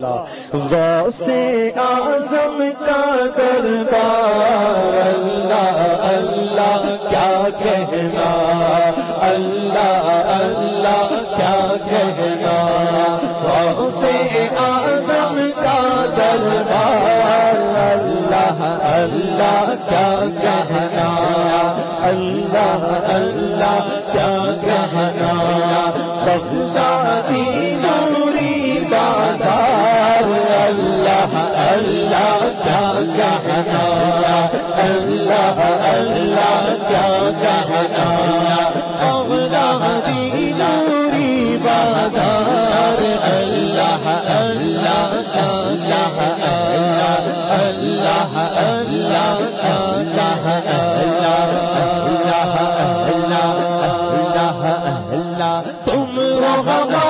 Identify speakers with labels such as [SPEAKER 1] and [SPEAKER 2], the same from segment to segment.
[SPEAKER 1] غوث اعظم کا دربار، اللہ اللہ، کیا کہنا؟ اللہ اللہ، کیا کہنا؟ سے اعظم کا دربار، اللہ اللہ، کیا کہنا؟ اللہ اللہ، کیا کہنا؟ اللہ اللہ کیا کہنا اللہ اللہ کیا کہنا اللہ دی نوری بازار اللہ اللہ اللہ اللہ اللہ اللہ اللہ اللہ اللہ تم رو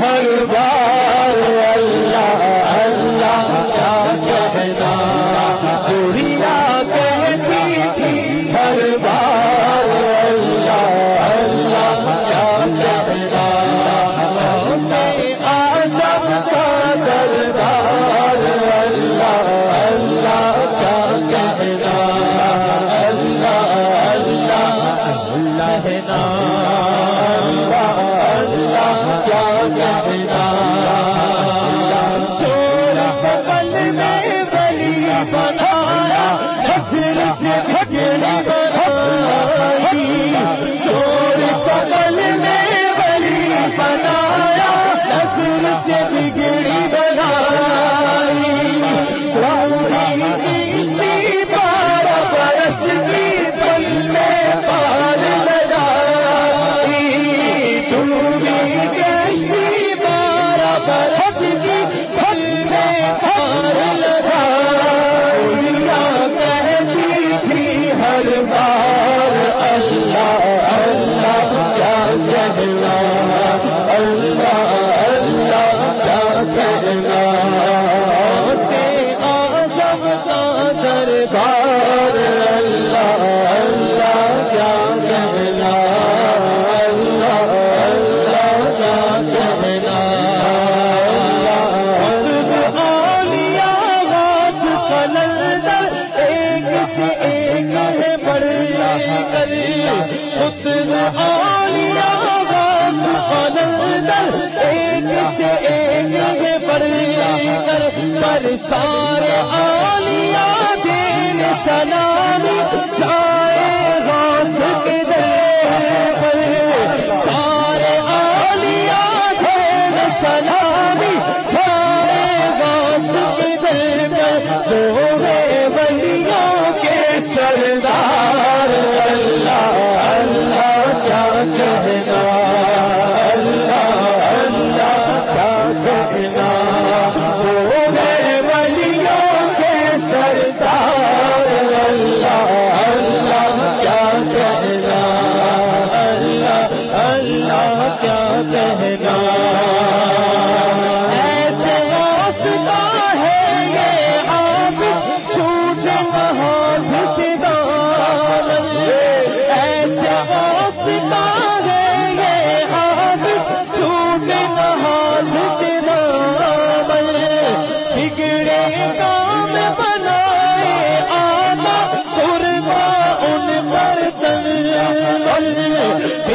[SPEAKER 1] ہر بار ایک سے ایک پر پر سارے آلیا دین سلام رہنا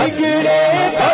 [SPEAKER 1] بگڑے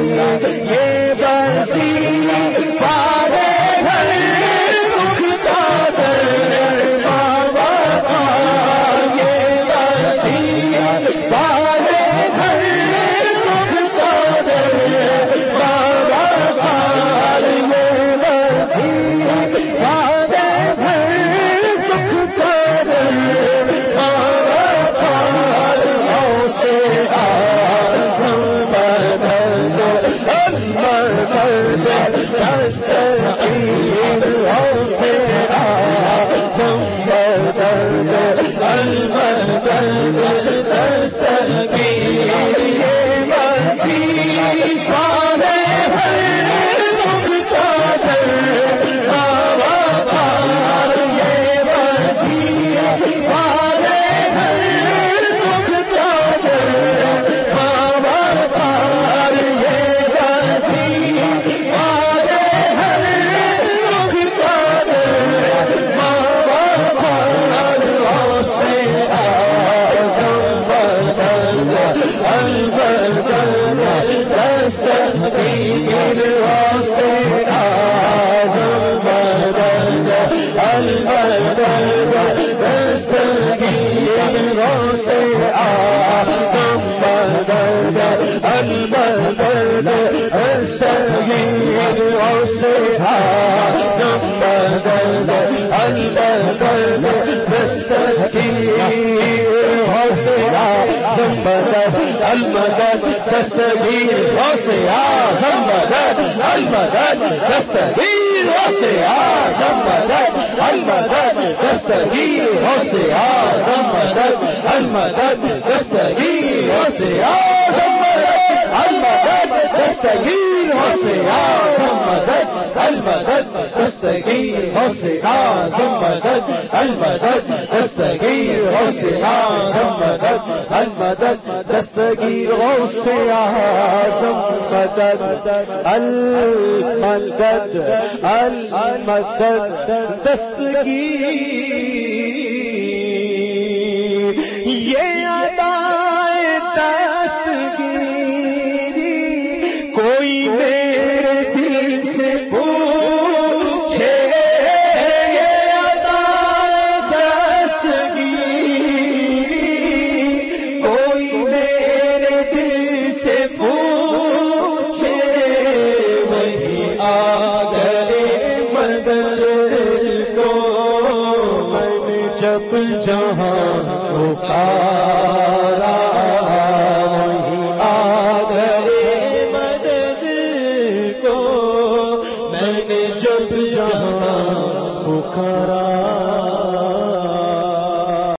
[SPEAKER 1] یہ بسی دست سے المدد دستگیر غوث اعظم مدد، المدد دستگیر غوث اعظم مدد، المدد دستگیر غوث اعظم مدد، المدد دستگیر غوث اعظم مدد. المدد دستگیر غوث اعظم مدد المدد دستگیر غوث اعظم مدد المدد دستگیر غوث اعظم مدد المدد دستگیر غوث اعظم مدد المدد المدد دستگیر رب جہاں ہوتا